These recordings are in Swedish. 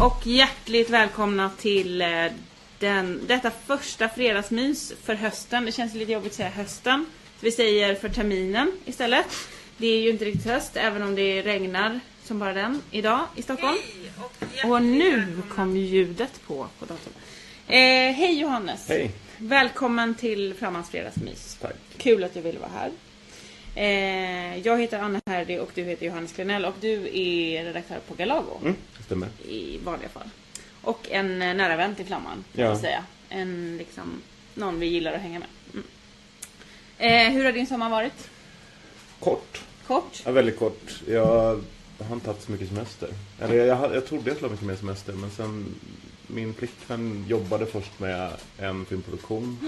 och hjärtligt välkomna till eh, den, detta första fredagsmys för hösten. Det känns lite jobbigt att säga hösten. Så vi säger för terminen istället. Det är ju inte riktigt höst, även om det regnar som bara den idag i Stockholm. Och nu kom ljudet på på datorn. Eh, hej Johannes! Hej. Välkommen till Flammans fredagsmys. Tack. Kul att du ville vara här. Eh, jag heter Anna Herdy och du heter Johannes Klenell och du är redaktör på Galago Mm, det stämmer. i vanliga fall. Och en eh, nära vän till Flamman kan Ja. säga. En liksom, någon vi gillar att hänga med. Mm. Eh, hur har din sommar varit? Kort. Kort? Ja, väldigt kort. Jag har inte haft så mycket semester. Eller jag, jag, jag trodde jag skulle ha mycket mer semester men sen min flickvän jobbade först med en filmproduktion.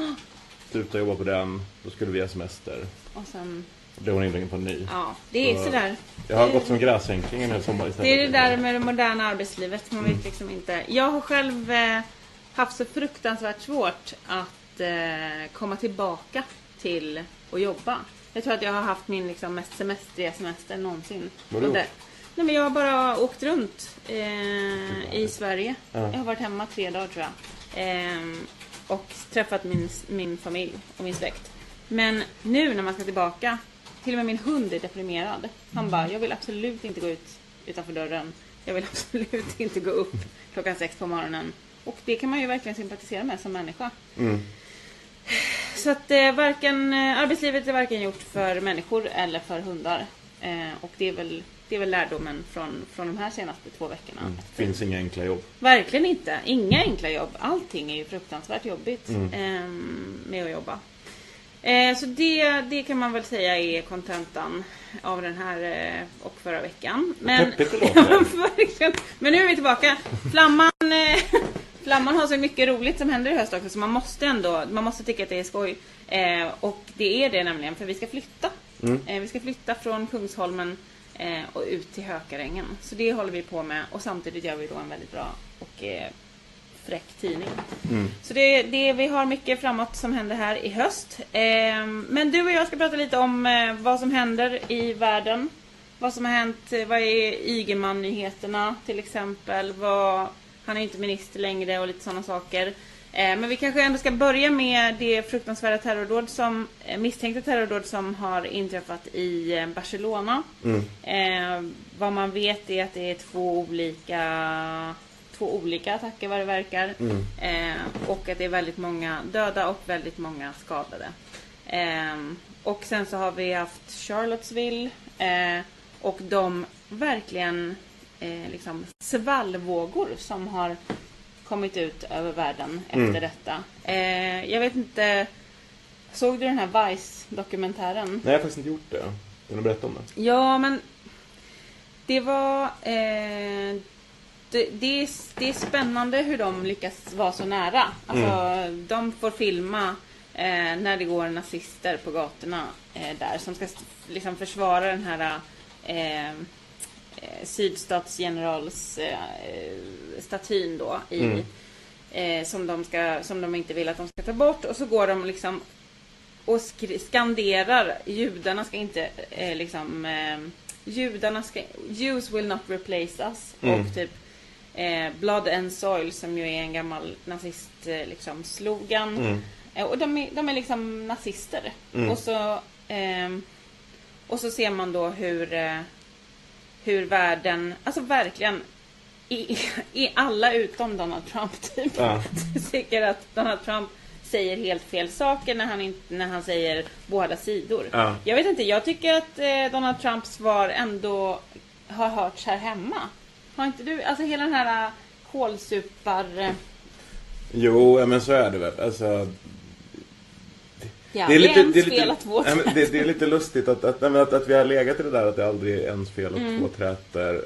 Slutade jobba på den. Då skulle vi ha semester. Och sen, blev hon indragen på en ny. ja, det är Så- sådär. Jag har gått som gräsänkling hel sommar istället. Det är det där med det moderna arbetslivet. Man vet liksom inte. Jag har själv eh, haft så fruktansvärt svårt att eh, komma tillbaka till att jobba. Jag tror att jag har haft min liksom, mest semestriga semester någonsin. Och det- Nej, men jag har bara åkt runt eh, i Sverige. Ja. Jag har varit hemma tre dagar tror jag. Ehm, och träffat min, min familj och min släkt. Men nu när man ska tillbaka, till och med min hund är deprimerad. Han bara, jag vill absolut inte gå ut utanför dörren. Jag vill absolut inte gå upp klockan sex på morgonen. Och det kan man ju verkligen sympatisera med som människa. Mm. Så att eh, varken, eh, arbetslivet är varken gjort för människor eller för hundar. Eh, och det är väl, det är väl lärdomen från, från de här senaste två veckorna. Mm. Finns inga enkla jobb. Verkligen inte. Inga enkla jobb. Allting är ju fruktansvärt jobbigt Mm. ehm, med att jobba. Eh, så det, det kan man väl säga är kontentan av den här eh, och förra veckan. Men. Men nu är vi tillbaka. Flamman, eh, Flamman har så mycket roligt som händer i höst också så man måste ändå, man måste tycka att det är skoj. Eh, och det är det nämligen för vi ska flytta. Mm. Eh, vi ska flytta från Kungsholmen eh, och ut till Hökarängen. Så det håller vi på med och samtidigt gör vi då en väldigt bra och fräck tidning. Mm. Så det, det, vi har mycket framåt som händer här i höst. Eh, men du och jag ska prata lite om eh, vad som händer i världen. Vad som har hänt, eh, vad är Ygeman-nyheterna till exempel. Vad, han är inte minister längre och lite sådana saker. Eh, men vi kanske ändå ska börja med det fruktansvärda terrordåd som, eh, misstänkta terrordåd som har inträffat i eh, Barcelona. Mm. Eh, vad man vet är att det är två olika, två olika attacker vad det verkar. Mm. Eh, och att det är väldigt många döda och väldigt många skadade. Eh, och sen så har vi haft Charlottesville eh, och de verkligen eh, liksom svallvågor som har kommit ut över världen efter Mm. detta. Eh, jag vet inte, såg du den här Vice-dokumentären? Nej, jag har faktiskt inte gjort det. Vill du berätta om det? Ja, men det var... Det, det, är, det är spännande hur de lyckas vara så nära. Alltså, de får filma eh, när det går nazister på gatorna eh, där som ska liksom försvara den här eh, eh, sydstatsgenerals eh, då i, Mm. eh, som, de ska, som de inte vill att de ska ta bort och så går de liksom och skanderar judarna ska inte eh, liksom eh, judarna ska Jews will not replace us Mm. och typ eh, Blood and Soil som ju är en gammal nazist eh, liksom slogan Mm. Eh, och de är, de är liksom nazister Mm. och så ehm, och så ser man då hur eh, hur världen alltså verkligen i, i alla utom Donald Trump typ Ja. tycker att Donald Trump säger helt fel saker när han, inte, när han säger båda sidor. Ja. Jag vet inte, jag tycker att eh, Donald Trumps svar ändå har hörts här hemma. Har inte du, alltså hela den här eh, kålsupar... eh, Jo, men så är det väl. Alltså, Ja, det är lite, ens det är fel lite, att två nej, men det, det är lite lustigt att, att, nej, att, att vi har legat i det där att det aldrig är ens fel att Mm. två träter.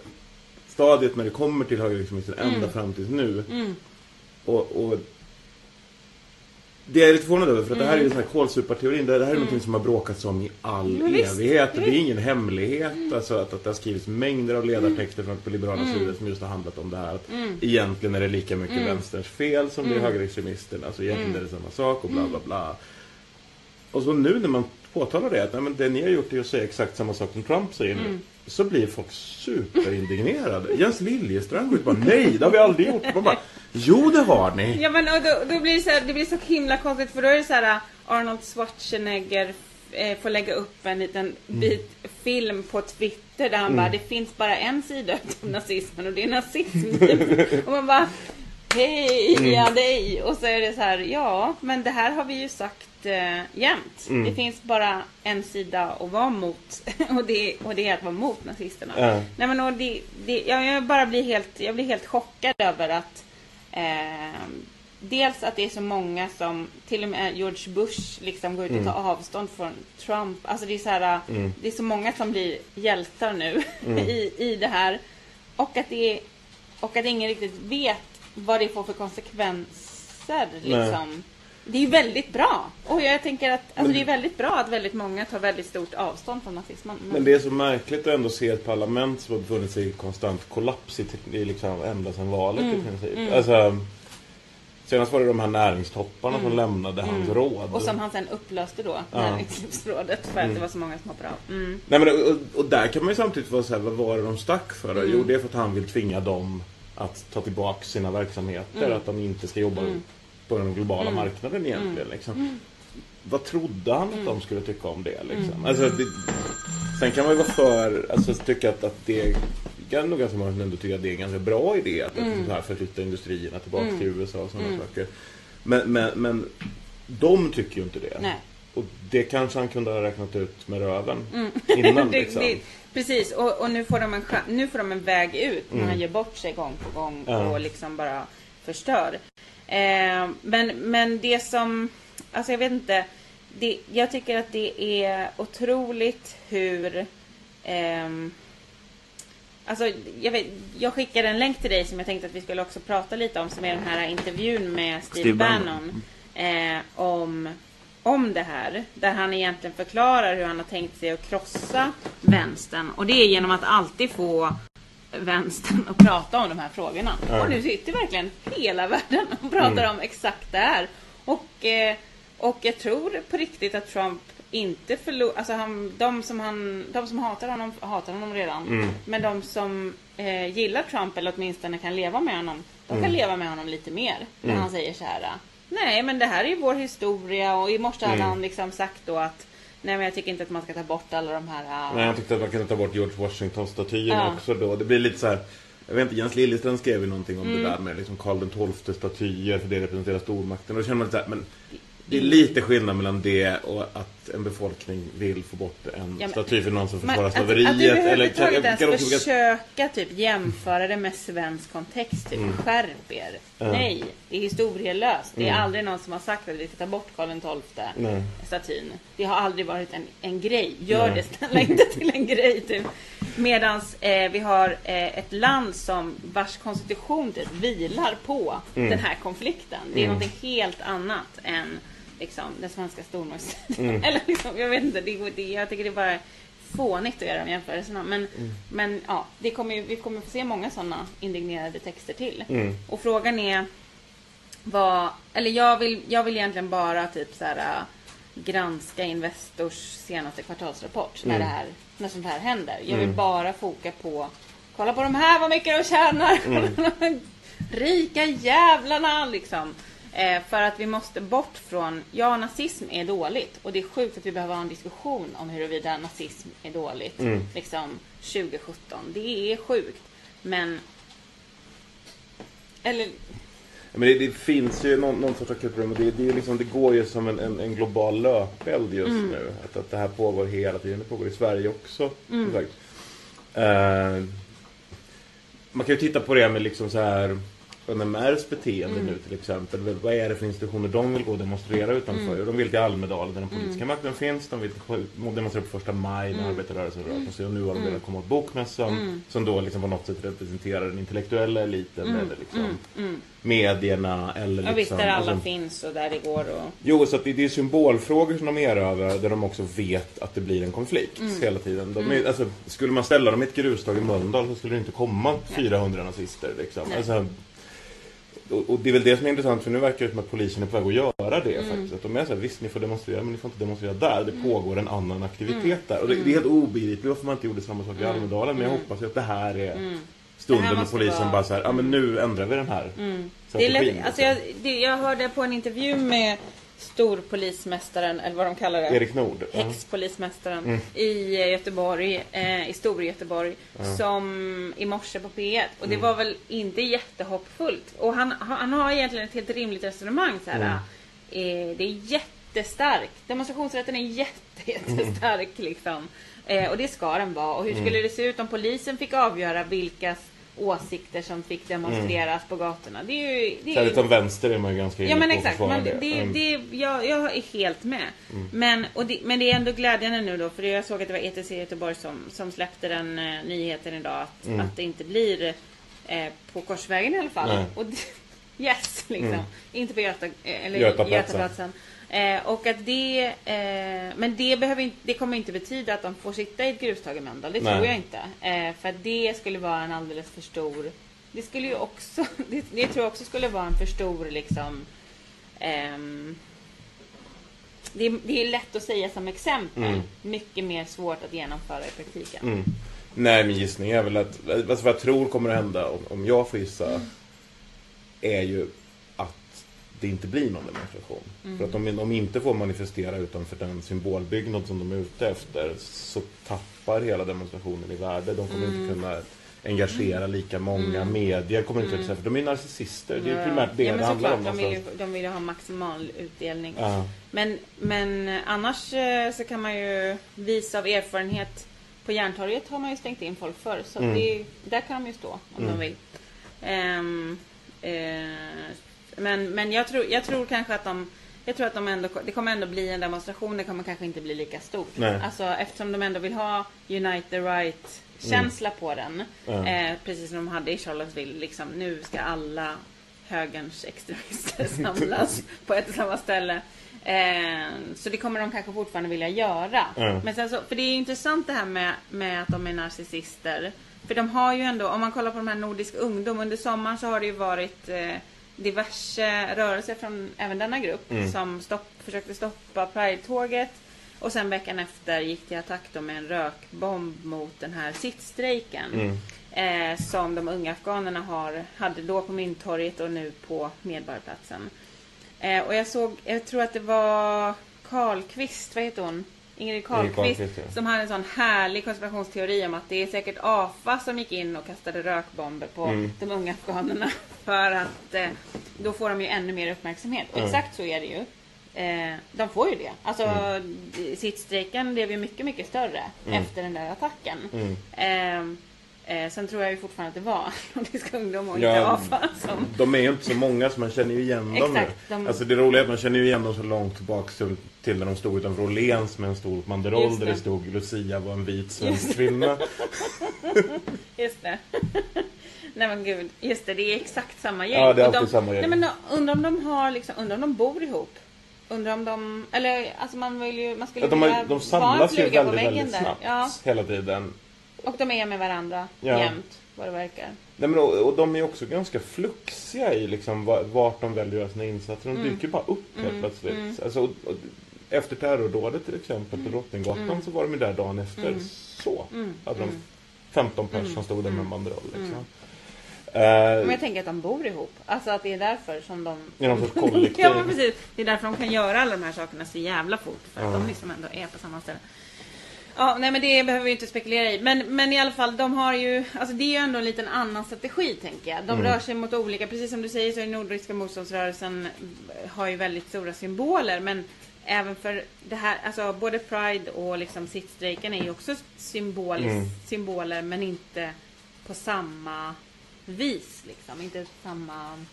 Stadiet när det kommer till högerextremism ända Mm. fram tills nu. Mm. Och, och det är jag lite förvånad över för att det här är ju Mm. sån här kolsuparteorin. Det här är någonting som har bråkats om i all visst, evighet. Det är ingen hemlighet. Alltså att, att det har skrivits mängder av ledartexter från på liberala Mm. sidor som just har handlat om det här. Att Mm. Egentligen är det lika mycket Mm. vänsterns fel som det är Mm. högerextremisterna. Alltså egentligen Mm. är det samma sak och bla bla bla. Och så nu när man påtalar det, att nej, men det ni har gjort är att säga exakt samma sak som Trump säger nu. Så blir folk superindignerade. Jens Liljestrand går ut bara nej, det har vi aldrig gjort. Man bara, jo det har ni. Ja men då, då blir det så här, det blir så himla konstigt för då är det så här Arnold Schwarzenegger eh, får lägga upp en liten bit film på Twitter där han bara det finns bara en sida av nazismen och det är nazism. och man bara heja dig! Och så är det så här ja men det här har vi ju sagt eh, jämt. Det finns bara en sida att vara mot och det, och det är att vara mot nazisterna. Ja. Nej men och det, det, jag, jag bara blir helt, jag blir helt chockad över att eh, Dels att det är så många som, till och med George Bush liksom går ut och tar avstånd från Trump. Alltså det är så här, det är så många som blir hjältar nu i, i det här. Och att det är, och att ingen riktigt vet vad det får för konsekvenser liksom. Det är ju väldigt bra. Och jag tänker att alltså, det är väldigt bra att väldigt många tar väldigt stort avstånd från nazismen. Men, Men det är så märkligt att ändå se ett parlament som har befunnit sig i konstant kollaps i, i liksom ända sedan valet i princip. Alltså, senast var det de här näringstopparna som lämnade hans råd. Och som han sen upplöste då, näringslivsrådet, för att det var så många som hoppade av. Mm. Nej, men, och, och där kan man ju samtidigt vara så här, vad var det de stack för? Jo, det är för att han vill tvinga dem att ta tillbaka sina verksamheter. Att de inte ska jobba på den globala marknaden egentligen. Liksom. Vad trodde han att de skulle tycka om det? Liksom? Alltså, det sen kan man ju vara för, alltså tycka att, att det kan nog ganska många ändå tycker att det är en ganska bra idé att mm. här förflytta industrierna tillbaka till USA och sådana saker. Men, men, men de tycker ju inte det. Nej. Och det kanske han kunde ha räknat ut med röven innan det, liksom. det, precis, och, och nu, får de en, nu får de en väg ut när han ger bort sig gång på gång Mm. Ja. och liksom bara förstör. Eh, men, men det som, alltså jag vet inte, det, jag tycker att det är otroligt hur ehm, Alltså, jag, vet, jag skickade en länk till dig som jag tänkte att vi skulle också prata lite om som är den här intervjun med Steve, Steve Bannon. Eh, om, om det här. Där han egentligen förklarar hur han har tänkt sig att krossa vänstern. Och det är genom att alltid få vänstern att prata om de här frågorna. Ja. Och nu sitter verkligen hela världen och pratar om exakt det här. Och, eh, och jag tror på riktigt att Trump inte förlorar, alltså han, de som, han, de som hatar honom hatar honom redan. Men de som eh, gillar Trump eller åtminstone kan leva med honom, de kan leva med honom lite mer. När han säger så här. Nej men det här är ju vår historia och i morse hade han liksom sagt då att Nej men jag tycker inte att man ska ta bort alla de här ah, Nej, jag tyckte att man kunde ta bort George Washington-statyn Ja. också då. Det blir lite så här. Jag vet inte, Jens Liljestrand skrev ju någonting om det där med liksom Karl XII-statyer för det representerar stormakten. Och då känner man lite så här, men det är lite skillnad mellan det och att en befolkning vill få bort en men- staty för någon som försvarar att, att slaveriet. överhuvudtaget ens kan också tycka- försöka typ jämföra det med svensk kontext. Typ, Skärp er. Nej, det är historielöst. Det är aldrig någon som har sagt att vi ska ta bort Karl XII statyn. Det har aldrig varit en, en grej. Gör Nej. det snälla inte till en grej. Typ. Medans eh, vi har eh, ett land som vars konstitution typ, vilar på Mm. den här konflikten. Det är någonting helt annat än liksom, den svenska stormaktstiden. Mm. Eller liksom, jag vet inte, det, det, jag tycker det är bara fånigt att göra de jämförelserna. Men, Mm. men ja, det kommer vi kommer få se många sådana indignerade texter till. Mm. Och frågan är vad, eller jag vill, jag vill egentligen bara typ så här äh, granska Investors senaste kvartalsrapport när det här, när sånt här händer. Jag vill bara foka på, kolla på de här vad mycket de tjänar. Här rika jävlarna liksom. Eh, för att vi måste bort från, ja nazism är dåligt och det är sjukt att vi behöver ha en diskussion om huruvida nazism är dåligt. Liksom 2017. Det är sjukt. Men eller Men det, det finns ju någon, någon sorts akut problem och det, det, liksom, det går ju som en, en, en global löpeld just Mm. nu. Att, att det här pågår hela tiden. Det pågår i Sverige också. Mm. Eh, man kan ju titta på det med liksom så här NMRs beteende Mm. nu till exempel. Vad är det för institutioner de vill gå och demonstrera utanför? Mm. De vill till Almedalen där den politiska makten finns. De vill demonstrera på första maj Mm. när arbetarrörelsen rör på sig. Och nu har de velat komma åt Bokmässan. Som då liksom på något sätt representerar den intellektuella eliten. Eller liksom medierna. Eller Mm. Ja visst, liksom, där alla alltså- finns och där det går och... Jo, så att det, det är symbolfrågor som de erövrar där de också vet att det blir en konflikt Mm. hela tiden. De är, alltså, skulle man ställa dem i ett grustag i Mölndal så skulle det inte komma 400 nazister. Liksom. Alltså, och, och det är väl det som är intressant för nu verkar det som att polisen är på väg att göra det faktiskt. Att de är såhär, visst ni får demonstrera men ni får inte demonstrera där. Det pågår en annan aktivitet där. Och det, det är helt obegripligt varför man inte gjorde samma sak i Almedalen. Men jag hoppas ju att det här är stunden här måste polisen vara- bara såhär, ja men nu ändrar vi den här Det är lätt, alltså jag, det, jag hörde på en intervju med storpolismästaren, eller vad de kallar det. Erik Nord. Häxpolismästaren i Göteborg, eh, i Stor-Göteborg, som i morse på P1. Och det var väl inte jättehoppfullt. Och han, han har egentligen ett helt rimligt resonemang. Så här, eh, det är jättestarkt. Demonstrationsrätten är jätte, jättestark liksom. Eh, och det ska den vara. Och hur skulle det se ut om polisen fick avgöra vilkas åsikter som fick demonstreras på gatorna? Det är ju... Det är Särskilt som vänster är man ju ganska Ja men exakt, man, det, det, Mm. det, jag, jag är helt med. Men, och det, men det är ändå glädjande nu då, för jag såg att det var ETC Göteborg som, som släppte den eh, nyheten idag att, att det inte blir eh, på Korsvägen i alla fall. Nej. Och det, yes, liksom. Inte på Göta, eh, eller Götaplatsen. Götaplatsen. Eh, och att det, eh, men det, behöver inte, det kommer inte betyda att de får sitta i ett grustag i Mölndal. Det Nej. tror jag inte. Eh, för att det skulle vara en alldeles för stor... Det skulle ju också... Det, det tror jag också skulle vara en för stor liksom... ehm, det, är- det är lätt att säga som exempel. Mm. Mycket mer svårt att genomföra i praktiken. Mm. Nej, min gissning är väl att, alltså vad jag tror kommer att hända om, om jag får gissa, är ju det inte blir någon demonstration. Mm. För att om de inte får manifestera utanför den symbolbyggnad som de är ute efter så tappar hela demonstrationen i värde. De kommer Mm. inte kunna engagera lika många. Medier kommer inte att för de är narcissister. Det är primärt det ja, det handlar såklart, om. de vill, ju, någonstans. de vill ju ha maximal utdelning. Ja. Men, men annars eh, så kan man ju visa av erfarenhet på Järntorget har man ju stängt in folk förr. Så Mm. det, där kan de ju stå om Mm. de vill. Ehm, eh, men men jag, tror, jag tror kanske att de jag tror att de ändå, det kommer ändå bli en demonstration, det kommer kanske inte bli lika stort. Nej. Alltså eftersom de ändå vill ha Unite the Right känsla på den. Ja. Eh, precis som de hade i Charlottesville. Liksom, nu ska alla högerns extremister samlas på ett och samma ställe. Eh, så det kommer de kanske fortfarande vilja göra. Ja. Men sen så, för det är intressant det här med, med att de är narcissister. För de har ju ändå, om man kollar på de här Nordisk ungdom, under sommaren så har det ju varit eh, diverse rörelser från även denna grupp Mm. som stopp, försökte stoppa Pride-tåget. Och sen veckan efter gick till attack då med en rökbomb mot den här sittstrejken. Mm. Eh, som de unga afghanerna har, hade då på Mynttorget och nu på Medborgarplatsen. Eh, och jag såg, jag tror att det var Karlqvist, vad heter hon? Ingrid Karlqvist, Karlqvist, ja. som hade en sån härlig konspirationsteori om att det är säkert AFA som gick in och kastade rökbomber på Mm. de unga afghanerna. För att eh, då får de ju ännu mer uppmärksamhet. Och Mm. exakt så är det ju. Eh, de får ju det. Alltså Mm. sittstrejken blev ju mycket, mycket större efter den där attacken. Mm. Eh, eh, sen tror jag ju fortfarande att det var Nordisk ungdom och Ja. inte AFA som... De är ju inte så många så man känner ju igen dem nu. Exakt, de- Alltså det roliga är att man känner ju igen dem så långt tillbaka till, till när de stod utanför Åhléns med en stor banderoll Just där det. stod Lucia var en vit svensk Just kvinna. Just det. Nej men gud, just det, det är exakt samma gäng. Ja, det är Och de, alltid samma gäng. Nej men undrar om de har liksom, undrar om de bor ihop. Undrar om de, eller alltså man vill ju, man skulle Ja, de, har, de samlas ju väldigt, väldigt snabbt Ja, hela tiden. Och de är med varandra Ja. jämt, vad det verkar. Nej, men, och, och de är också ganska fluxiga i liksom, va- vart de väljer att göra sina insatser. De Mm. dyker bara upp helt plötsligt. Alltså, och, och, efter terrordådet till exempel Mm. på Drottninggatan så var de ju där dagen efter. Så hade de 15 Mm. personer som stod där med en banderoll. Liksom. Men Eh, jag tänker att de bor ihop. Alltså att det är därför som de... I någon sorts kollektiv. ja men precis. Det är därför de kan göra alla de här sakerna så jävla fort. För att Ja. de liksom ändå är på samma ställe. Ja, nej men det behöver vi inte spekulera i. Men, men i alla fall, de har ju, alltså det är ju ändå en liten annan strategi tänker jag. De Mm. rör sig mot olika, precis som du säger så är Nordiska motståndsrörelsen har ju väldigt stora symboler. Men även för det här, alltså både Pride och liksom sittstrejken är ju också symbolis, Mm. symboler men inte på samma vis liksom. Inte samma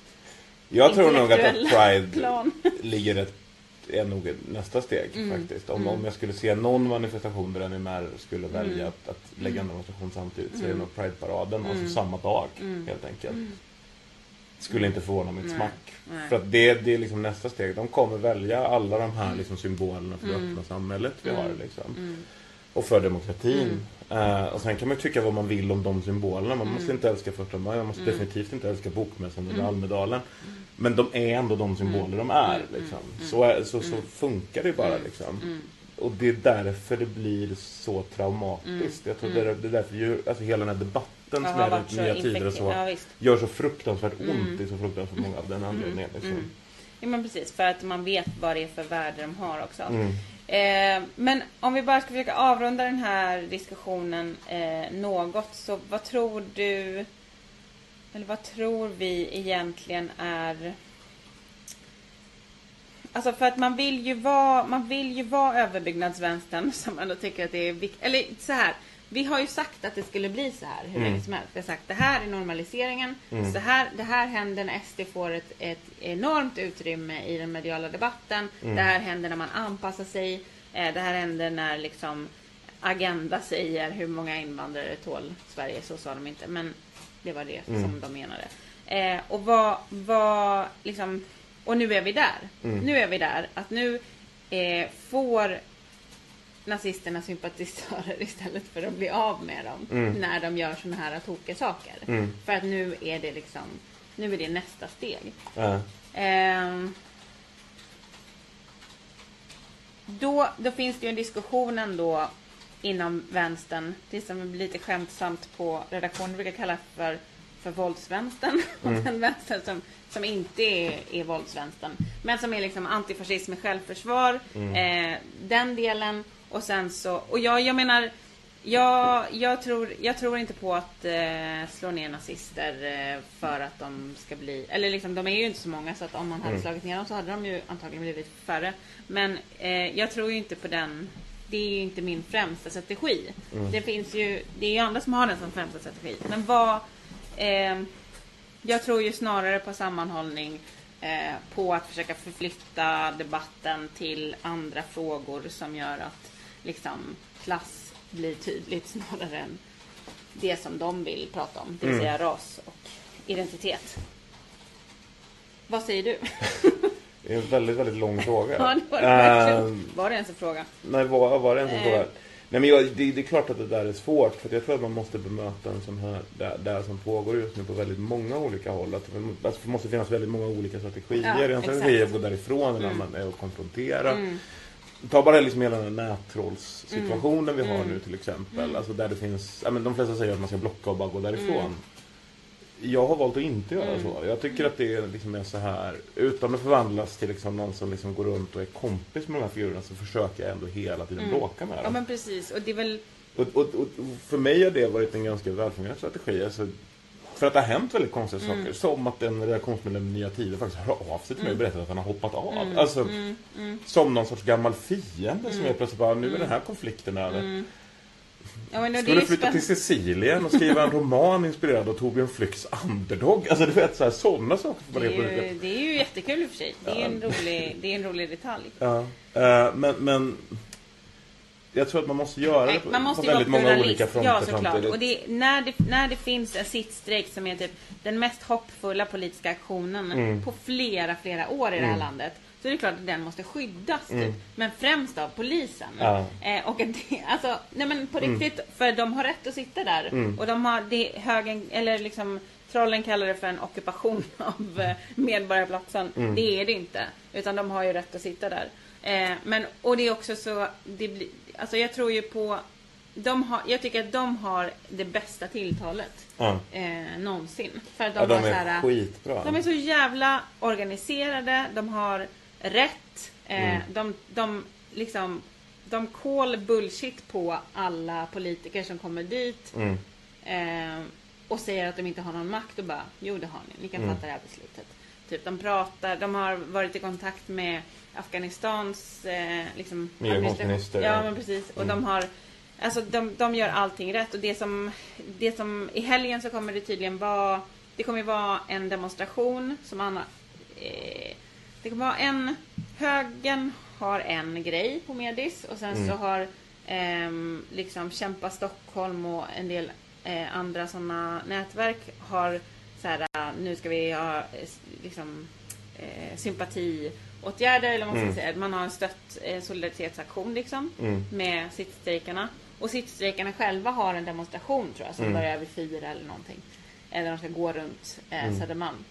jag tror nog att intellektuella Pride plan. ligger ett, är nog nästa steg Mm. faktiskt. Om, om jag skulle se någon manifestation där NMR skulle Mm. välja att, att lägga en demonstration samtidigt så är det nog Pride-paraden, alltså samma dag helt enkelt. Skulle inte förvåna mig ett Mm. Smack. Nej. För att det, det är liksom nästa steg. De kommer välja alla de här liksom symbolerna för det Mm. öppna samhället vi har. Liksom. och för demokratin. Eh, och sen kan man tycka vad man vill om de symbolerna. Man måste inte älska första maj, man måste definitivt inte älska Bokmässan eller Almedalen. Men de är ändå de symboler de är. Liksom. Så, är- så, så funkar det bara. Liksom. Och det är därför det blir så traumatiskt. Jag tror det, är, det är därför ju, alltså hela den här debatten som är runt så nya tider och så. Ja, gör så fruktansvärt ont i så fruktansvärt många av den anledningen. Liksom. Ja men precis, för att man vet vad det är för värde de har också. Mm. Eh, men om vi bara ska försöka avrunda den här diskussionen eh, något, så vad tror du, eller vad tror vi egentligen är Alltså för att man vill ju vara, man vill ju vara överbyggnadsvänstern som ändå tycker att det är viktigt. Eller så här. Vi har ju sagt att det skulle bli så här hur länge som helst. Vi har sagt det här är normaliseringen. Så här, det här händer när SD får ett, ett enormt utrymme i den mediala debatten. Det här händer när man anpassar sig. Eh, Det här händer när liksom Agenda säger hur många invandrare tål Sverige. Så sa de inte. Men det var det som de menade. Eh, och vad, vad liksom, och nu är vi där. Nu är vi där. Att nu eh, får nazisterna sympatisörer istället för att bli av med dem när de gör såna här tokiga saker. För att nu är det liksom, nu är det nästa steg. Ja. Ehm, då, då finns det ju en diskussion ändå inom vänstern, det som blir lite skämtsamt på redaktionen, brukar kalla för, för våldsvänstern. Och den vänstern som, som inte är, är våldsvänstern. Men som är liksom antifascism med självförsvar. Eh, den delen. Och sen så, och jag, jag menar, jag, jag, tror, jag tror inte på att eh, slå ner nazister eh, för att de ska bli, eller liksom de är ju inte så många så att om man hade slagit ner dem så hade de ju antagligen blivit färre. Men eh, jag tror ju inte på den, det är ju inte min främsta strategi. Det finns ju, det är ju andra som har den som främsta strategi. Men vad, eh, jag tror ju snarare på sammanhållning, eh, på att försöka förflytta debatten till andra frågor som gör att liksom klass blir tydligt snarare än det som de vill prata om, det vill säga ras och identitet. Vad säger du? Det är en väldigt, väldigt lång fråga. Ja, det var, det. Ehm, var det ens en fråga? Nej, var, var det en sån Eh. fråga? Nej, men jag, det, det är klart att det där är svårt. För jag tror att man måste bemöta en sån här, det, det som pågår just nu på väldigt många olika håll. Att det, alltså, måste finnas väldigt många olika strategier. Ja, en strategi är att gå därifrån, en Mm. annan är att konfrontera. Ta bara liksom hela den här nättrollssituationen Mm. vi har nu till exempel. Alltså där det finns, ja, men de flesta säger att man ska blocka och bara gå därifrån. Mm. Jag har valt att inte göra så. Jag tycker att det är liksom är så här, utan att förvandlas till liksom någon som liksom går runt och är kompis med de här figurerna så försöker jag ändå hela tiden bråka med Ja dem. men precis, och det är väl Och, och, och för mig har det varit en ganska välfungerande strategi. Alltså, för att det har hänt väldigt konstiga Mm. saker. Som att en redaktionsmedlem i Nya Tider faktiskt hör av sig till mig och berättar att han har hoppat av. Mm. Alltså, Som någon sorts gammal fiende som jag plötsligt bara, nu är den här konflikten över. Ja, men Skulle flytta till Sicilien och skriva en roman inspirerad av Torbjörn Flykts Underdog. Alltså du vet, så här, sådana saker får det är, ju, det är ju jättekul i och för sig. Det är, en rolig, det är en rolig detalj. Ja. Eh, men, men jag tror att man måste göra Nej, det på, man måste på väldigt många olika fronter Ja, såklart. Och det, när, det, när det finns en sittstrejk som är typ den mest hoppfulla politiska aktionen Mm. på flera, flera år i det här landet. Så är det klart att den måste skyddas. Typ. Men främst av polisen. Mm. Ja. Eh, och det, alltså, nej men på riktigt, för de har rätt att sitta där. Mm. Och de har, det, högen, eller liksom, trollen kallar det för en ockupation av eh, Medborgarplatsen. Mm. Det är det inte. Utan de har ju rätt att sitta där. Eh, men, och det är också så, det blir, alltså jag tror ju på, de har, jag tycker att de har det bästa tilltalet Ja. eh, någonsin. För att de, Ja, de är här, skitbra. de är så jävla organiserade, de har rätt, eh, Mm. de, de liksom de call bullshit på alla politiker som kommer dit Mm. eh, och säger att de inte har någon makt och bara jo det har ni, ni kan Mm. fatta det här beslutet. Typ de pratar, de har varit i kontakt med Afghanistans eh, liksom, Migrationsminister, Ja ja. men precis. Och Mm. de har Alltså de, de gör allting rätt och det som, det som i helgen så kommer det tydligen vara Det kommer vara en demonstration som Anna eh, Det vara en Högen har en grej på Medis och sen Mm. så har ehm, liksom Kämpa Stockholm och en del eh, andra sådana nätverk har så här, eh, nu ska vi ha eh, liksom eh, sympati åtgärder eller vad man ska säga. Man har en stött eh, solidaritetsaktion liksom Mm. med sittstrejkarna. Och sittstrejkarna själva har en demonstration tror jag som Mm. börjar vid fyra eller någonting. Eller de ska gå runt eh, Mm. Södermalm.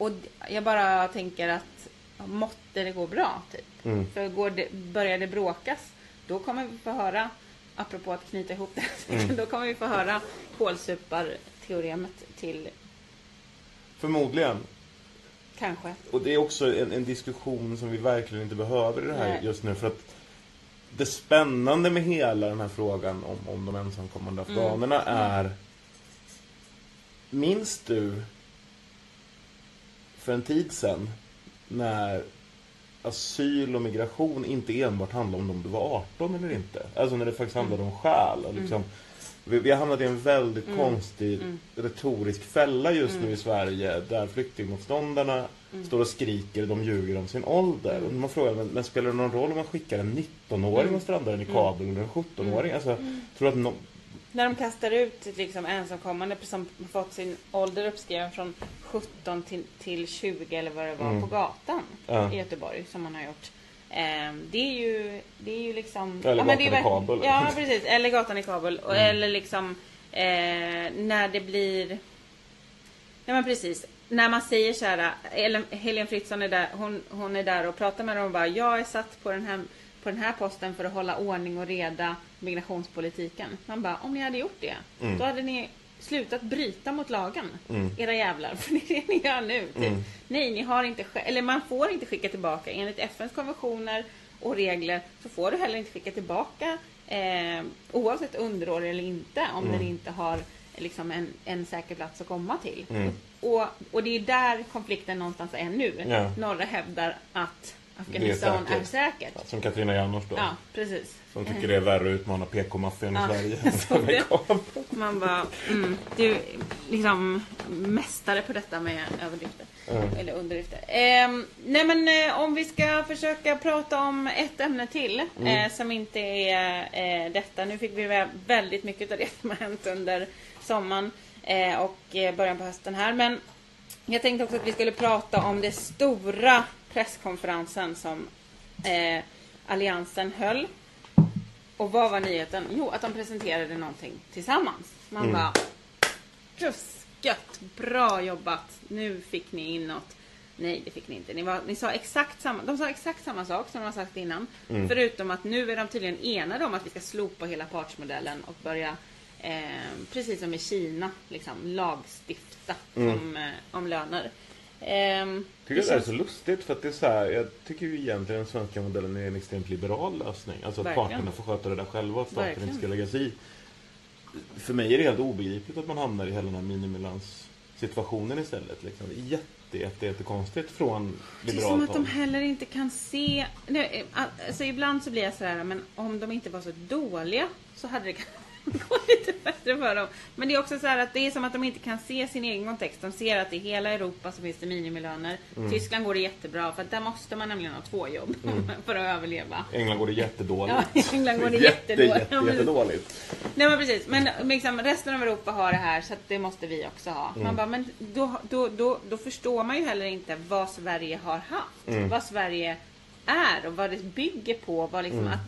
Och jag bara tänker att måtte det gå bra typ. Mm. För går det, börjar det bråkas då kommer vi få höra, apropå att knyta ihop det, Mm. då kommer vi få höra kålsuparteoremet till Förmodligen. kanske. Och det är också en, en diskussion som vi verkligen inte behöver i det här Nej. just nu. För att det spännande med hela den här frågan om, om de ensamkommande Mm. afghanerna är... Minns du för en tid sedan när asyl och migration inte enbart handlade om om du var 18 eller inte? Alltså när det faktiskt handlade om själ. Och liksom, vi, vi har hamnat i en väldigt konstig retorisk fälla just nu i Sverige där flyktingmotståndarna står och skriker, de ljuger om sin ålder. Och man frågar, men, men spelar det någon roll om man skickar en 19-åring och strandar den i Kabul eller en 17-åring? Alltså, tror att no- När de kastar ut liksom ensamkommande som fått sin ålder uppskriven från 17 till, till 20 eller vad det var Mm. på gatan Ja. i Göteborg som man har gjort. Ehm, det är ju, det är ju liksom... Eller är gatan i Kabul. Ja, precis. Eller gatan i Kabul. Och, Mm. Eller liksom eh, när det blir... Ja men precis. När man säger så här, Helene Fritzon är där, hon, hon är där och pratar med dem och bara jag är satt på den här på den här posten för att hålla ordning och reda migrationspolitiken. Man bara, om ni hade gjort det, Mm. då hade ni slutat bryta mot lagen. Mm. Era jävlar, för det är det ni gör nu. Typ. Mm. Nej, ni har inte, eller man får inte skicka tillbaka. Enligt FNs konventioner och regler så får du heller inte skicka tillbaka eh, oavsett underårig eller inte om Mm. den inte har liksom en, en säker plats att komma till. Mm. Och, och det är där konflikten någonstans är nu. Ja. Några hävdar att Det är Afghanistan är säkert. säkert. som Katarina Janouch då? Ja, precis. Som tycker det är värre att utmana PK-maffian Ja, i Sverige. det. Man bara, mm, du är liksom mästare på detta med överdrifter. Mm. Eller underdrifter. Ehm, nej men eh, om vi ska försöka prata om ett ämne till eh, som inte är eh, detta. Nu fick vi vä- väldigt mycket av det som har hänt under sommaren eh, och eh, början på hösten här. Men jag tänkte också att vi skulle prata om det stora presskonferensen som eh, Alliansen höll. Och vad var nyheten? Jo, att de presenterade någonting tillsammans. Man Mm. bara, Gött, bra jobbat. Nu fick ni in något. Nej, det fick ni inte. Ni, var, ni sa exakt samma, de sa exakt samma sak som de har sagt innan. Mm. Förutom att nu är de tydligen enade om att vi ska slopa hela partsmodellen och börja, eh, precis som i Kina, liksom, lagstifta Mm. om, eh, om löner. Ehm, tycker det, det är så lustigt för att det är så här, jag tycker ju egentligen den svenska modellen är en extremt liberal lösning. Alltså att Verkligen. parterna får sköta det där själva och staten inte ska lägga sig i. För mig är det helt obegripligt att man hamnar i hela den här minimilans-situationen istället. Liksom. Det är jätte, jätte, jättekonstigt från Det är liberalt som att de håll. heller inte kan se... Nej, alltså ibland så blir jag sådär, men om de inte var så dåliga så hade det gått lite bättre för dem. Men det är också så här att det är som att de inte kan se sin egen kontext. De ser att i hela Europa så finns det minimilöner. Mm. Tyskland går det jättebra för att där måste man nämligen ha två jobb för att överleva. England går det jättedåligt. Ja, England går det jätte, jättedåligt. jätte. Nej men precis, men liksom, resten av Europa har det här så det måste vi också ha. Mm. Man bara, men då, då, då, då förstår man ju heller inte vad Sverige har haft. Mm. Vad Sverige är och vad det bygger på. Vad liksom Mm. att,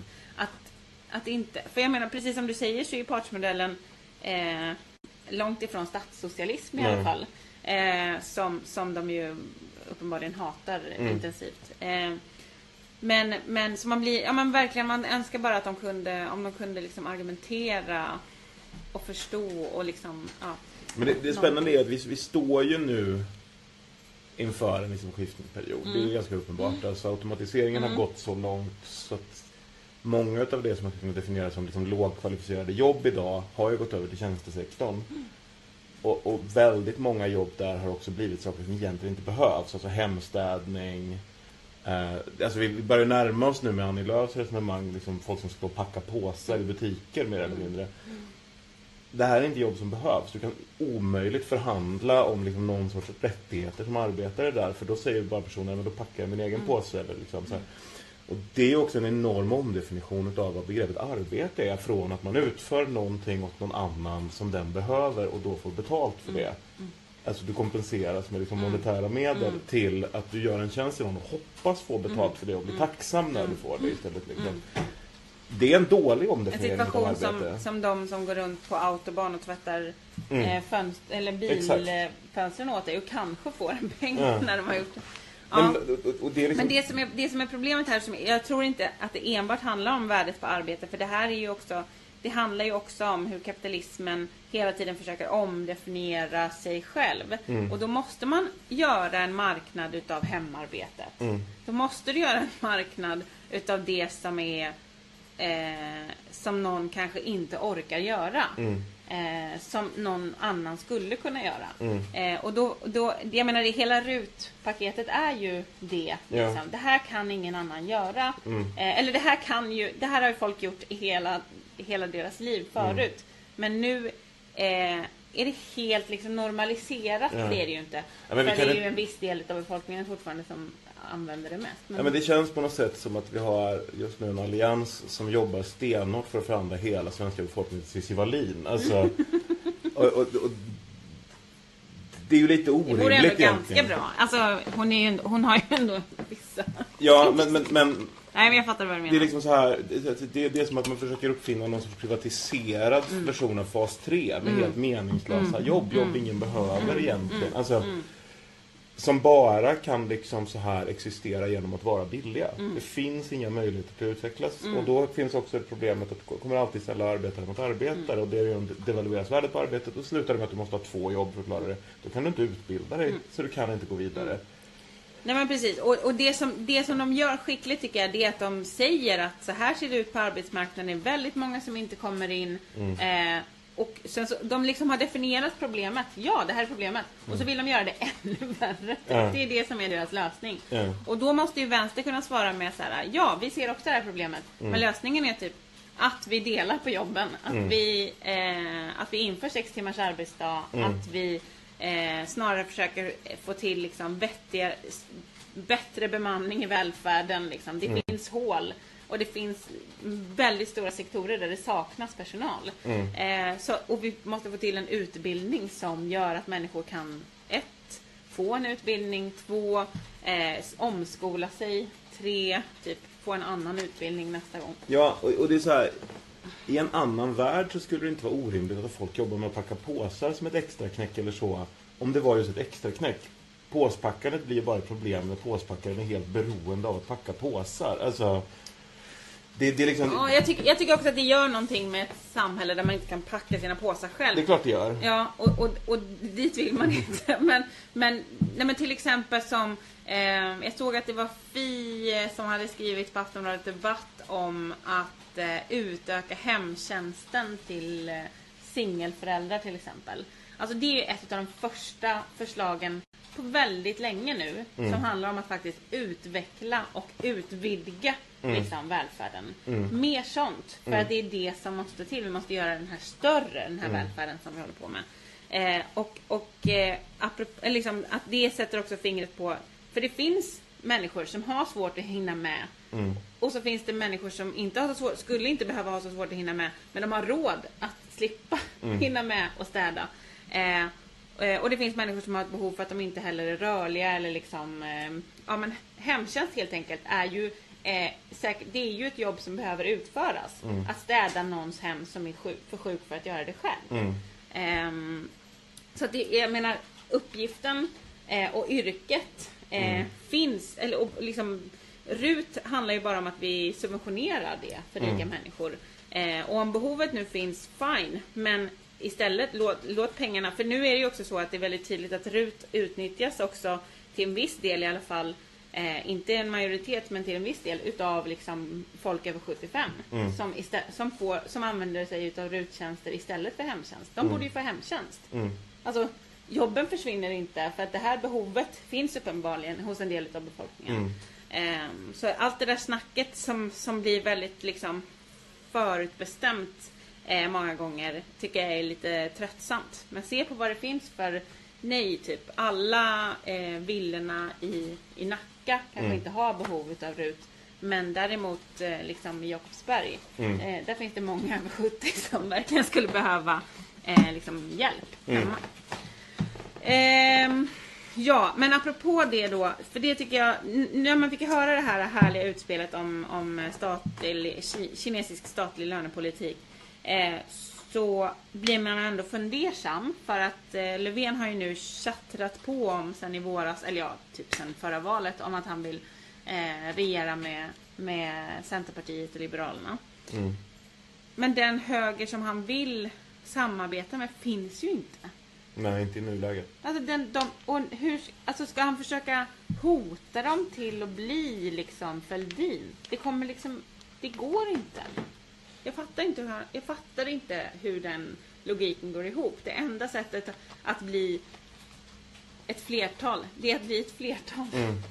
att, inte, för jag menar precis som du säger så är ju partsmodellen eh, långt ifrån statssocialism i Nej. alla fall. Eh, som, som de ju uppenbarligen hatar Mm. intensivt. Eh, men, men så man blir, ja men verkligen man önskar bara att de kunde, om de kunde liksom argumentera och förstå och liksom, ja. Men det, det spännande är att vi, vi står ju nu inför en liksom skiftningsperiod. Det är Mm. ju ganska uppenbart. Alltså, automatiseringen har gått så långt så att många av det som man kan definiera som liksom lågkvalificerade jobb idag har ju gått över till tjänstesektorn. Mm. Och, och väldigt många jobb där har också blivit saker som egentligen inte behövs. Alltså hemstädning. Eh, alltså vi börjar närma oss nu med Annie Lööfs resonemang, liksom folk som ska packa påsar i butiker mer eller mindre. Det här är inte jobb som behövs. Du kan omöjligt förhandla om liksom någon sorts rättigheter som arbetare där. För då säger bara personen, men då packar jag min egen påse. Eller liksom så här. Och det är också en enorm omdefinition av vad begreppet arbete är. Från att man utför någonting åt någon annan som den behöver och då får betalt för det. Alltså du kompenseras med liksom Mm. monetära medel till att du gör en tjänst till någon och hoppas få betalt Mm. för det och bli tacksam när du får det istället. Liksom. Det är en dålig En omdefiniering av situation som, som de som går runt på autobahn och tvättar Mm. eh, fönster, eller bilfönstren åt dig och kanske får en peng när de har gjort det. Ja. Men, och, och det liksom, Men det som, är, det som är problemet här, som, jag tror inte att det enbart handlar om värdet på arbete, för det här är ju också, det handlar ju också om hur kapitalismen hela tiden försöker omdefiniera sig själv. Mm. Och då måste man göra en marknad utav hemarbetet. Mm. Då måste du göra en marknad utav det som är eh, som någon kanske inte orkar göra. Mm. Eh, som någon annan skulle kunna göra. Mm. Eh, och då, då, jag menar det hela RUT-paketet är ju det. Ja. Liksom. Det här kan ingen annan göra. Mm. Eh, eller det här kan ju, det här har ju folk gjort i hela, hela deras liv Mm. förut. Men nu eh, är det helt liksom normaliserat, Ja. det är det ju inte. Ja, För det är ju en viss del av befolkningen fortfarande som använder det mest. Men, Ja, men det känns på något sätt som att vi har just nu en allians som jobbar stenhårt för att förvandla hela svenska befolkningen till Cissi Wallin. Alltså, och, och, och, det är ju lite det orimligt vore ändå ganska egentligen. bra. Alltså, hon, är ju, hon har ju ändå vissa... Ja, men, men, men Nej, men jag fattar vad du menar. det är liksom så här, det, det, det är som att man försöker uppfinna någon sorts privatiserad Mm. version av fas 3 med helt meningslösa jobb, jobb ingen behöver Mm. egentligen. Alltså, som bara kan liksom så här existera genom att vara billiga. Mm. Det finns inga möjligheter till att utvecklas. Och då finns också ett problemet att det kommer alltid ställa arbetare mot arbetare och det devalveras värdet på arbetet och slutar det med att du måste ha två jobb för att klara det. Då kan du inte utbilda dig, så du kan inte gå vidare. Nej men precis. Och, och det, som, det som de gör skickligt tycker jag, det är att de säger att så här ser det ut på arbetsmarknaden. Det är väldigt många som inte kommer in. Mm. Eh, och sen så, de liksom har definierat problemet. Ja, det här är problemet. Och så vill de göra det ännu värre. Ja. Det är det som är deras lösning. Ja. Och då måste ju vänster kunna svara med så här, ja, vi ser också det här problemet. Men lösningen är typ att vi delar på jobben. Att, vi, eh, att vi inför sex timmars arbetsdag. Att vi eh, snarare försöker få till liksom vettiga, bättre bemanning i välfärden. Liksom. Det finns hål. Och det finns väldigt stora sektorer där det saknas personal. Eh, så, och vi måste få till en utbildning som gör att människor kan ett, få en utbildning, två, eh, omskola sig, tre, typ få en annan utbildning nästa gång. Ja, och, och det är så här. I en annan värld så skulle det inte vara orimligt att folk jobbar med att packa påsar som ett extra knäck eller så. Om det var just ett extra knäck. Påspackandet blir bara ett problem när påspackaren är helt beroende av att packa påsar. Alltså, det, det är liksom... Ja, jag, tycker, jag tycker också att det gör någonting med ett samhälle där man inte kan packa sina påsar själv. Det är klart det gör. Ja, och, och, och dit vill man inte. Men, men, nej, men till exempel som, eh, jag såg att det var Fi som hade skrivit på Aftonbladet Debatt om att eh, utöka hemtjänsten till eh, singelföräldrar till exempel. Alltså det är ju ett av de första förslagen på väldigt länge nu som handlar om att faktiskt utveckla och utvidga liksom, välfärden. Mer sånt, för att det är det som måste till. Vi måste göra den här större, den här välfärden som vi håller på med. Eh, och och eh, apropå, eller liksom, att det sätter också fingret på, för det finns människor som har svårt att hinna med. Och så finns det människor som inte har så svårt, skulle inte behöva ha så svårt att hinna med, men de har råd att slippa hinna med och städa. Eh, eh, och det finns människor som har ett behov för att de inte heller är rörliga eller liksom, eh, ja men hemtjänst helt enkelt är ju Eh, säkert, det är ju ett jobb som behöver utföras. Att städa någons hem som är sjuk, för sjuk för att göra det själv. Mm. Ehm, så att det, jag menar, uppgiften eh, och yrket eh, finns, eller och liksom, RUT handlar ju bara om att vi subventionerar det för rika människor. Eh, och om behovet nu finns, fine. Men istället låt, låt pengarna, för nu är det ju också så att det är väldigt tydligt att RUT utnyttjas också till en viss del i alla fall Eh, inte en majoritet men till en viss del utav liksom folk över 75 som, istä- som, får, som använder sig utav ruttjänster istället för hemtjänst. De borde ju få hemtjänst. Mm. Alltså, jobben försvinner inte för att det här behovet finns uppenbarligen hos en del av befolkningen. Mm. Ehm, så allt det där snacket som, som blir väldigt liksom förutbestämt eh, många gånger tycker jag är lite tröttsamt. Men se på vad det finns för nej, typ alla eh, villorna i, i Nacka kanske Mm. inte har behov av RUT. Men däremot eh, liksom i Jakobsberg, Mm. eh, där finns det många över 70 som verkligen skulle behöva eh, liksom hjälp Mm. hemma. Ehm, ja, men apropå det då, för det tycker jag, när man fick höra det här härliga utspelet om, om statlig, ki- kinesisk statlig lönepolitik eh, så blir man ändå fundersam för att eh, Löfven har ju nu tjattrat på om sen i våras, eller ja, typ sen förra valet, om att han vill eh, regera med, med Centerpartiet och Liberalerna. Mm. Men den höger som han vill samarbeta med finns ju inte. Nej, inte i nuläget. Alltså, den, de, och hur, alltså ska han försöka hota dem till att bli liksom Fälldin? Det kommer liksom, det går inte. Jag fattar inte hur, jag fattar inte hur den logiken går ihop. Det enda sättet att bli ett flertal, det är att bli ett flertal. Mm.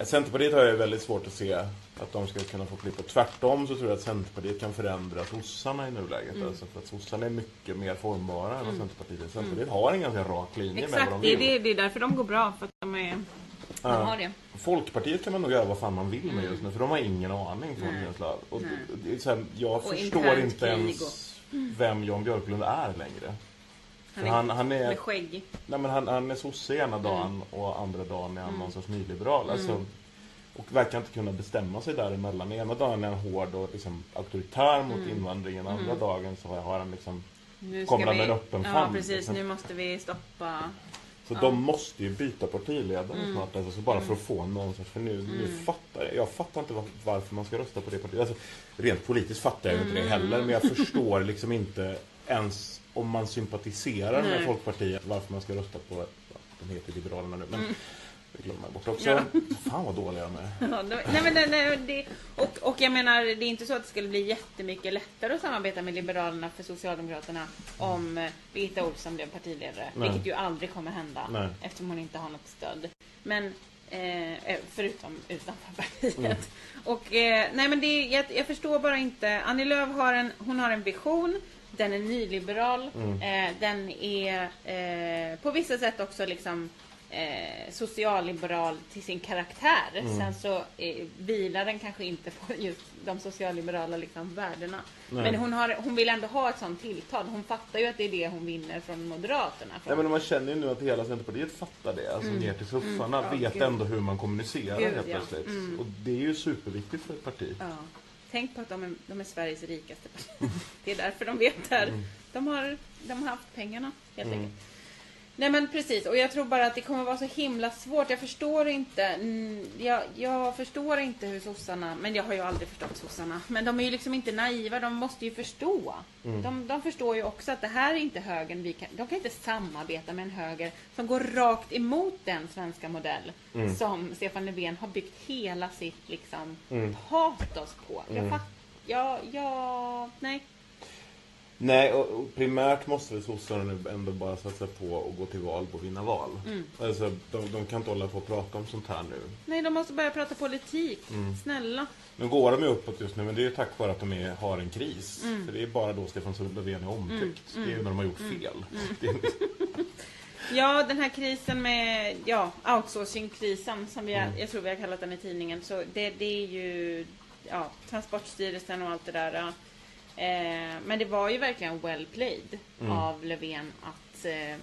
Centerpartiet har jag väldigt svårt att se att de ska kunna få klippa. Tvärtom så tror jag att Centerpartiet kan förändra sossarna i nuläget. Mm. Alltså för att sossarna är mycket mer formbara än vad Centerpartiet är. Centerpartiet har en ganska rak linje med vad Exakt, de det vill. det, det är därför de går bra. För att de, är, de Ja. har det. Folkpartiet kan man nog göra vad fan man vill med just nu för de har ingen aning får Mm. Känsla av. Och det- så här, jag Och förstår inte ens vem Jan Björklund är längre. Han är, han, han, är, med skägg. nej men han, han är sosse ena dagen och andra dagen är han någon sorts nyliberal. Alltså, och verkar inte kunna bestämma sig däremellan. Ena dagen är han hård och liksom auktoritär mot invandringen. Andra dagen så har han liksom... Nu Kommer ska han vi, med en öppen Ja, famn, precis. liksom. Nu måste vi stoppa. Så de måste ju byta partiledare Mm. snart. Alltså, så bara för att få någon sorts... För nu, nu fattar jag. Jag fattar inte var, varför man ska rösta på det partiet. Alltså, rent politiskt fattar jag ju inte Mm. det heller. Men jag förstår liksom inte ens om man sympatiserar med Nej. Folkpartiet varför man ska rösta på... ja, De heter Liberalerna nu. Men det glömmer jag bort också. Ja. Fan vad dåliga de är. Ja, nej, men det, nej, det, och, och jag menar, det är inte så att det skulle bli jättemycket lättare att samarbeta med Liberalerna för Socialdemokraterna om Birgitta Olsson blev partiledare. Nej. Vilket ju aldrig kommer hända Nej. eftersom hon inte har något stöd. Men eh, eh, förutom utanför partiet. Mm. Och eh, nej men det, jag, jag förstår bara inte. Annie Lööf har en, hon har en vision. Den är nyliberal. Mm. Eh, den är eh, på vissa sätt också liksom eh, socialliberal till sin karaktär. Mm. Sen så eh, vilar den kanske inte på just de socialliberala liksom, värdena. Nej. Men hon, har, hon vill ändå ha ett sånt tilltal. Hon fattar ju att det är det hon vinner från Moderaterna. Nej, men man känner ju nu att hela Centerpartiet fattar det. Alltså ner till sossarna. Mm. Vet gud. ändå hur man kommunicerar Gud, helt ja. plötsligt. Mm. Och det är ju superviktigt för ett parti. Ja. Tänk på att de är, de är Sveriges rikaste parti. Det är därför de vet det här. De har, de har haft pengarna helt Mm. enkelt. Nej men precis, och jag tror bara att det kommer vara så himla svårt. Jag förstår inte, mm, jag, jag förstår inte hur sossarna, men jag har ju aldrig förstått sossarna. Men de är ju liksom inte naiva, de måste ju förstå. Mm. De, de förstår ju också att det här är inte högern vi kan, de kan inte samarbeta med en höger som går rakt emot den svenska modell Mm. som Stefan Löfven har byggt hela sitt liksom Mm. patos på. Jag Mm. fatt, ja, ja, nej. Nej, och, och primärt måste väl sossarna nu ändå bara satsa på och gå till val på att vinna val. Mm. Alltså, de, de kan inte hålla på och prata om sånt här nu. Nej, de måste börja prata politik. Mm. Snälla. Nu går de ju uppåt just nu, men det är ju tack vare att de är, har en kris. Mm. För det är bara då Stefan Löfven är omtyckt. Det är ju när de har gjort Mm. fel. Ja, den här krisen med ja, outsourcing-krisen som vi, har- Mm. jag tror vi har kallat den i tidningen. Så det, det är ju ja, Transportstyrelsen och allt det där. Eh, men det var ju verkligen well played Mm. av Löfven att, eh,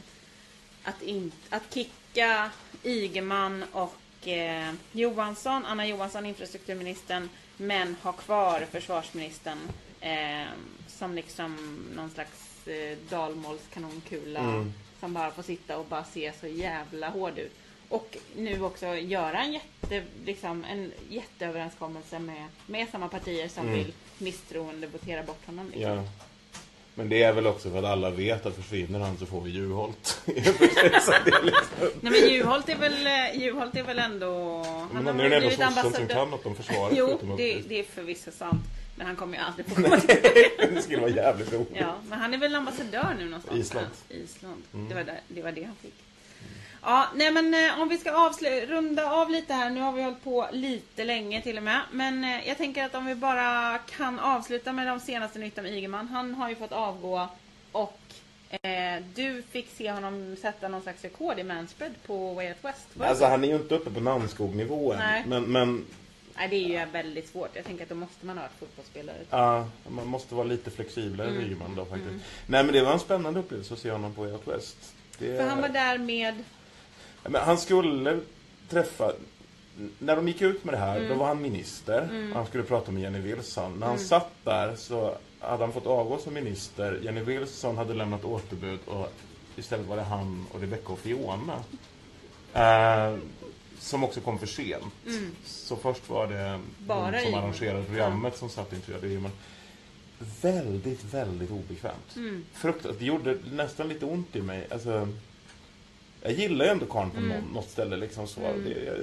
att, in, att kicka Ygeman och eh, Johansson, Anna Johansson, infrastrukturministern, men ha kvar försvarsministern eh, som liksom någon slags eh, dalmålskanonkula Mm. som bara får sitta och bara se så jävla hård ut. Och nu också göra en, jätte, liksom, en jätteöverenskommelse med, med samma partier som Mm. vill misstroende votera bort honom. Liksom. ja. Men det är väl också för att alla vet att försvinner han så får vi Juholt. Det liksom- Nej men Juholt är väl, eh, Juholt är väl ändå... Men har han är den enda sossen som kan något om försvaret. Jo, det, det är förvisso sant. Men han kommer ju aldrig få komma det skulle vara jävligt roligt. Ja, men han är väl ambassadör nu någonstans? Island. Island. Mm. Det, var där, det var det han fick. Ja, nej men eh, om vi ska avslu- runda av lite här. Nu har vi hållit på lite länge till och med. Men eh, jag tänker att om vi bara kan avsluta med de senaste nytt om Ygeman. Han har ju fått avgå och eh, du fick se honom sätta någon slags rekord i manspread på Way Out West. Var det Alltså så? han är ju inte uppe på Namnskog-nivå än. Nej. Men, men Nej, det är ju väldigt svårt. Jag tänker att då måste man ha ett fotbollsspelare. ja, man måste vara lite flexiblare Mm. mm. Ygeman då faktiskt. Mm. Nej men det var en spännande upplevelse att se honom på Way Out West. Det... För han var där med... Men han skulle träffa... När de gick ut med det här, Mm. då var han minister. Han skulle prata med Jenny Wilson. När han satt där så hade han fått avgå som minister. Jenny Wilson hade lämnat återbud och istället var det han och Rebecca och Fiona. Eh, som också kom för sent. Så först var det Mm. Bara hon som arrangerade programmet som satt och intervjuade Ygeman. Väldigt, väldigt obekvämt. Mm. Fruktansvärt. Det gjorde nästan lite ont i mig. Alltså, jag gillar ju ändå karln på Mm. nå- något ställe liksom så. Det, jag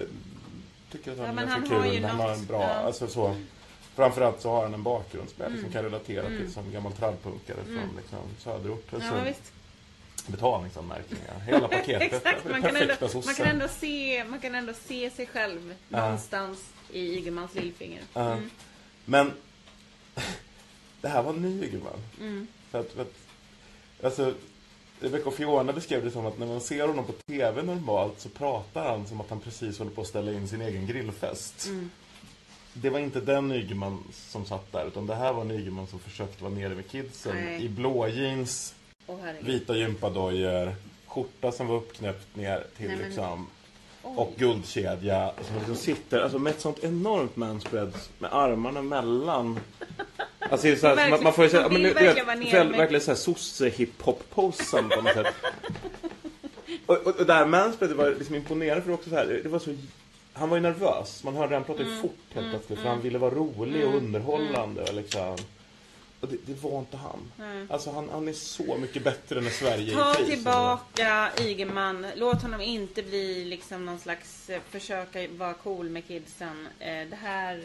tycker att han Ja, är ganska han har kul. ju han har en bra, ja. Mm. alltså så. Framförallt så har han en bakgrund som jag liksom kan relatera till som gammal travpunkare från liksom, söderort. Alltså, Ja, visst. betalningsanmärkningar, hela paketet. Exakt, man kan, ändå, man, kan ändå se, man kan ändå se sig själv Ja. någonstans i Ygemans lillfinger. Ja. Men det här var ny Ygeman. Mm. För att, för att, alltså, Rebecca och Fiona beskrev det som att när man ser honom på TV normalt så pratar han som att han precis håller på att ställa in sin egen grillfest. Mm. Det var inte den Ygeman som satt där utan det här var en Ygeman som försökte vara nere med kidsen Nej. i blå jeans, herregud. vita gympadojor, skjorta som var uppknäppt ner till Nej, men- liksom Oj. och guldkedja som liksom sitter alltså med ett sånt enormt manspread med armarna mellan. Alltså det är så här, man, man får ju säga, men du verkligen vara nere verkligen såhär sosse hiphop-posen på något sätt. Och, och, och det här manspreadet var liksom imponerande för också så här, det var så han var ju nervös. Man hörde han prata Mm, fort helt plötsligt för han ville vara rolig och underhållande och liksom. Och det, det var inte han. Nej. Alltså han, han är så mycket bättre när Sverige är Ta i kris. tillbaka Ygeman. Låt honom inte bli liksom någon slags eh, försöka vara cool med kidsen. Eh, Det här...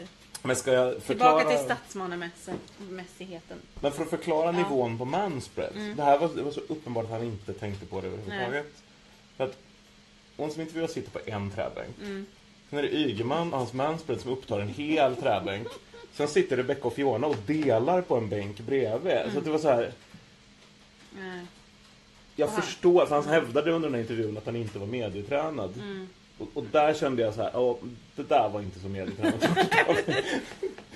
Men ska jag förklara? Tillbaka till statsmannamässigheten. Men för att förklara Ja. Mm. nivån på manspread. Det här var, det var så uppenbart att han inte tänkte på det överhuvudtaget. För att hon som intervjuas sitter på en träbänk. Mm. Sen är det Ygeman och hans manspread som upptar en hel träbänk. Sen sitter Rebecca och Fiona och delar på en bänk bredvid. Mm. Så det var så här. Nej. Jag Aha. förstår, för han hävdade under den här intervjun att han inte var medietränad. Mm. Och, och där kände jag så här, ja, det där var inte så medietränat.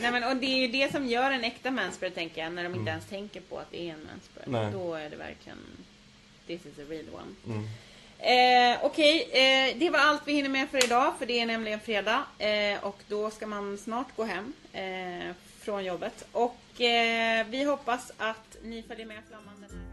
Nej men och det är ju det som gör en äkta manspread tänker jag. När de inte ens tänker på att det är en manspread. Då är det verkligen This is a real one. Mm. Eh, Okej, eh, det var allt vi hinner med för idag. För det är nämligen fredag. Eh, och då ska man snart gå hem eh, från jobbet. Och eh, vi hoppas att ni följer med Flamman den här